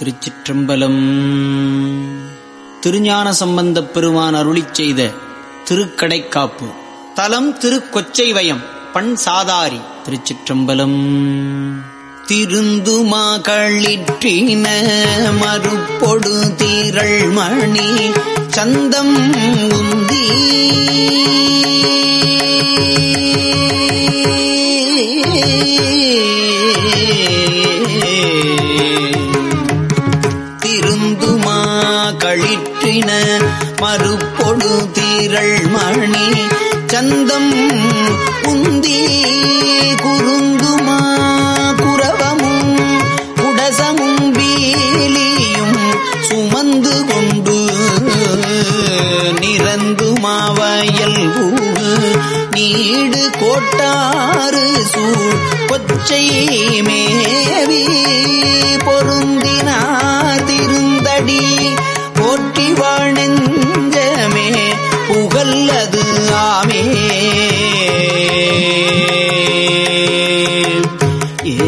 திருச்சிற்றம்பலம். திருஞான சம்பந்தப் பெருமான் அருளி செய்த திருக்கடைக்காப்பு. தலம் திருக்கொச்சைவயம் பண் சாதாரி திருச்சிற்றம்பலம். திருந்துமா களிற்றின மறுப்பொடு தீரள் மணி சந்தம் உந்தி மறுப்பொடு தீரள் மணி சந்தம் உந்தி குறுந்துமா குரவமும் குடசமும் வீலியும் சுமந்து கொண்டு நிறந்துமாவயல் பூவு நீடு கோட்டாறு சூழ் கொச்சை மேவி பொருந்தினார் திருந்தடி போற்றி வாழ்நெஞ்சமே புகல்லது ஆமே. ஏ.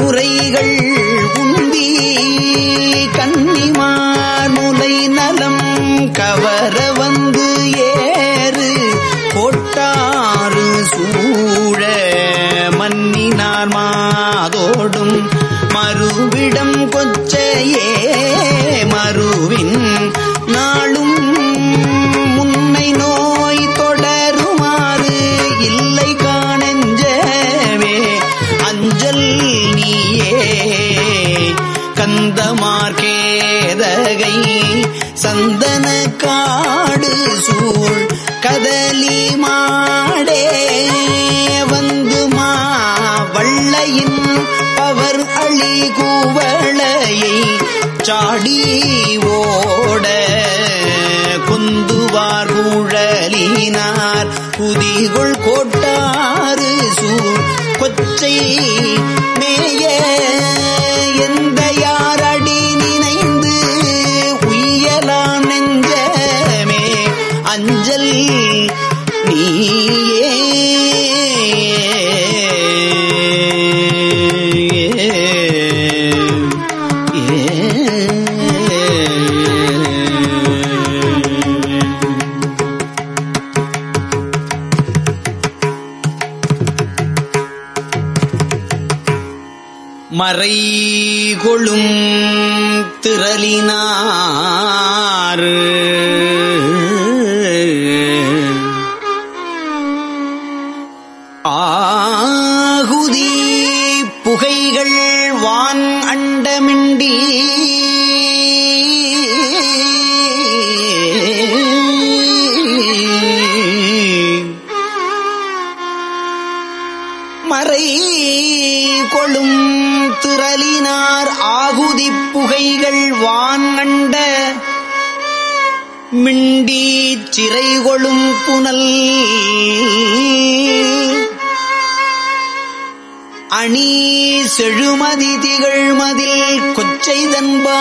நுரைகள் உந்தி கன்னிமார் முலை நலம் கவர வந்து ஏறு கொட்டாறு சூழ மன்னினார் மாதோடும் மறுவிடம் கொச்சையே சாடி ஓட குந்துவார் குழலினார் புதிகுள் கோட்டாறு சூழ் கொச்சை மின்கைகள் வான்கண்ட மிண்டி சிறைகொழும் புனல். அணி செழுமதி திகழ்மதில் கொச்சை தன்பான்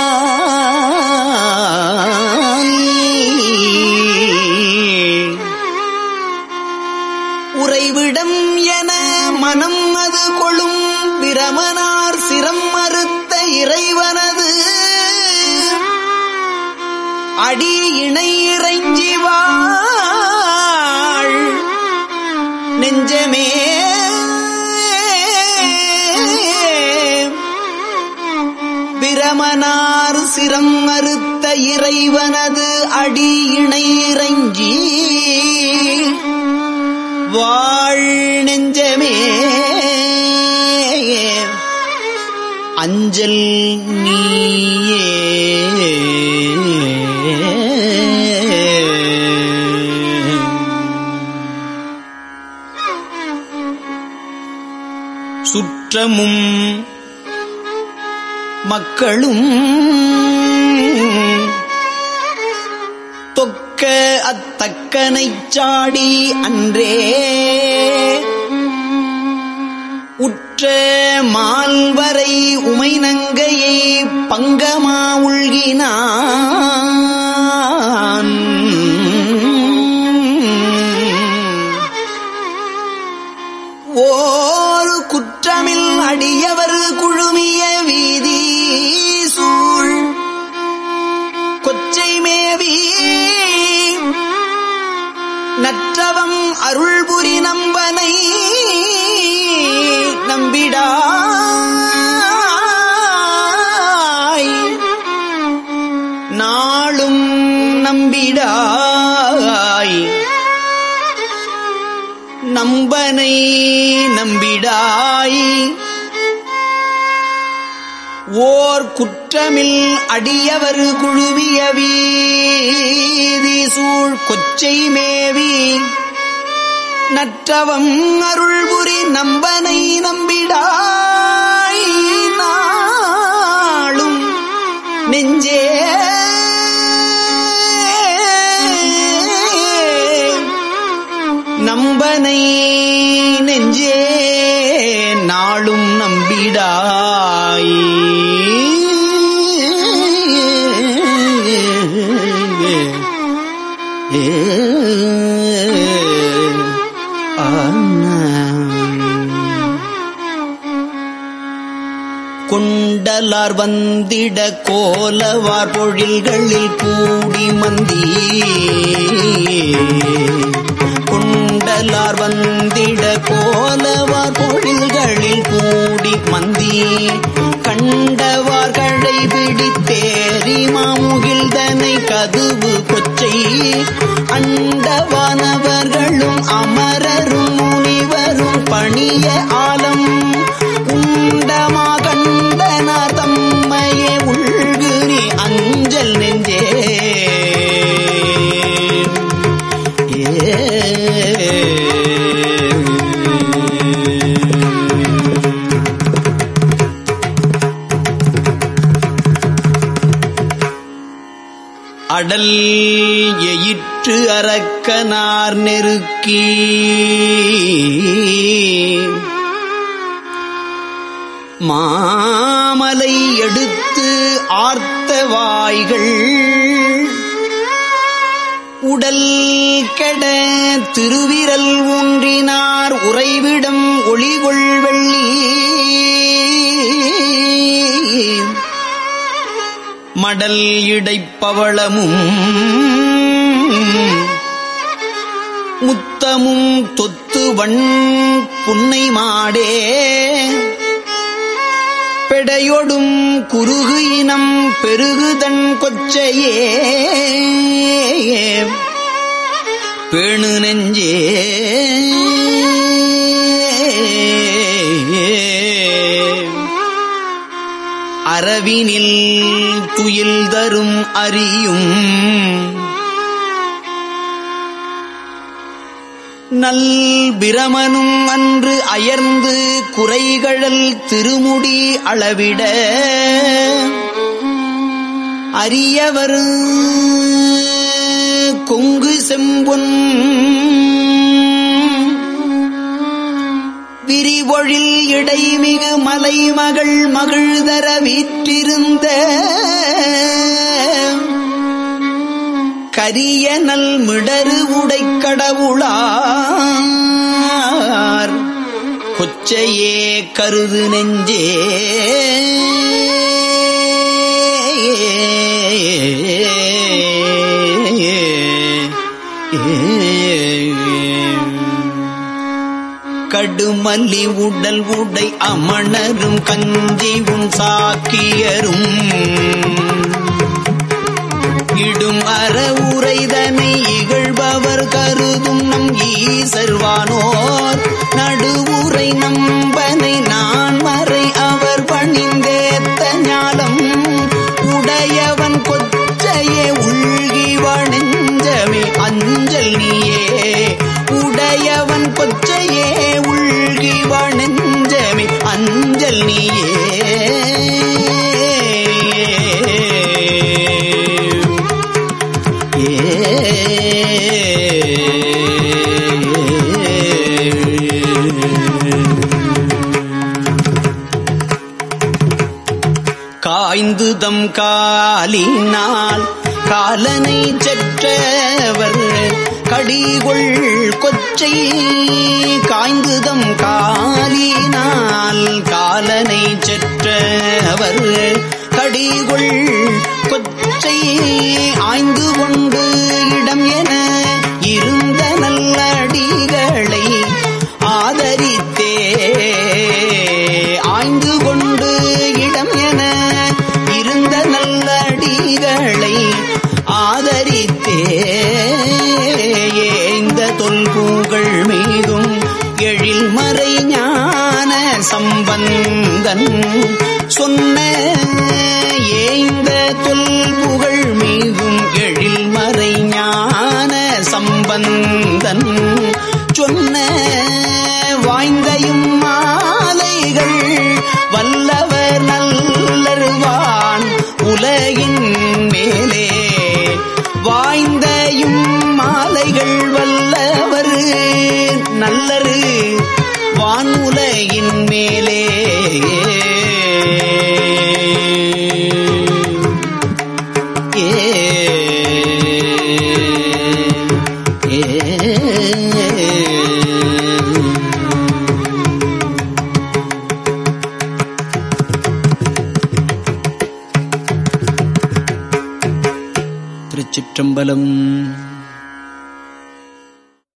உறைவிடம் என மனம் அது கொழும் பிரமனார் சிரம் மறுத்த இறைவனது. அடி இணை இறைஞ்சி வாழ். நெஞ்சமே. பிரமனார் சிரம் மறுத்த இறைவனது. அடி இணை இறைஞ்சி. வாழ் நெஞ்சமே. அஞ்சல் நீயே. சுற்றமும் மக்களும் தொக்க அத்தக்கனைச் சாடி அன்றே. உட் உற்ற மால்வரை உமைநங்கையை பங்கமா உள்கினான். ஓர் குற்றமில் அடியவர் குழுமிய வீதி சூழ். கொச்சை மேவி நற்றவம் அருள்புரி நம்பனை நம்பிடாய் நாளும் நம்பிடாய். நம்பனை நம்பிடாய். ஓர் குற்றமில் அடியவர் குழுவிய வீதி சூழ் கொச்சை மேவி. நற்றவம் அருள்புரி நம்பனை நம்பிடாய் கொண்டலார் வந்திட கோலவார் பொழில்களில் கூடி மந்தி கொண்டலார் வந்திட கோலவார் பொழில்களில் கூடி மந்தி கண்டவார்கள் அடல் எயிற்று அரக்கனார் நெருக்கி. மாமலை எடுத்து ஆர்த்த வாய்கள். உடல் கெட திருவிரல் ஊன்றினார் உறைவிடம் ஒளிகொள் வெள்ளி. மடல் இடைப்பவளமும் முத்தமும் தொத்து வண் புன்னை மாடே. பெடையொடும் குறுகு இனம் பெருகுதன் கொச்சையே. பேணு நெஞ்சே. அரவினில் துயில் தரும் அறியும் நல் பிரமனும் அன்று அயர்ந்து குறைகழல் திருமுடி அளவிட. அரியவர் கொங்கு செம்பொன் விரிவொழில் இடைமிகு மலைமகள் மகிழ்தர வீற்றிருந்த கரிய நல் மிடரு உடைக்கடவுளார் கொச்சையே கருது நெஞ்சே நடுமல்லி உடல் உடை அமணரும் கஞ்சிவும் சாக்கியரும். இடும் அற உரைதனை இகழ்பவர் கருதும் நம் ஈசர்வானோர் நடுவுரை நம்பனை நான் மறை அவர் பணிந்தே அதுதம் காலினால் காலனை செற்றவர் கடிகொள் கொச்சை காய்ந்துதம் காலினால் காலனை செற்றவர் கடிகொள் கொச்சை ஆய்ந்து கொண்டு இடம் என இருந்த நல்லடிகளை ஆதரித்தே சொன்ன ஏந்த தொல்புகழ் மீதும் எழில் மறை ஞான சம்பந்தன்.